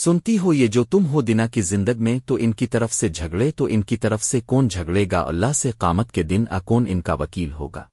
سنتی ہو یہ جو تم ہو دنا کی زندگ میں، تو ان کی طرف سے جھگڑے، تو ان کی طرف سے کون جھگڑے گا؟ اللہ سے قامت کے دن کون ان کا وکیل ہوگا؟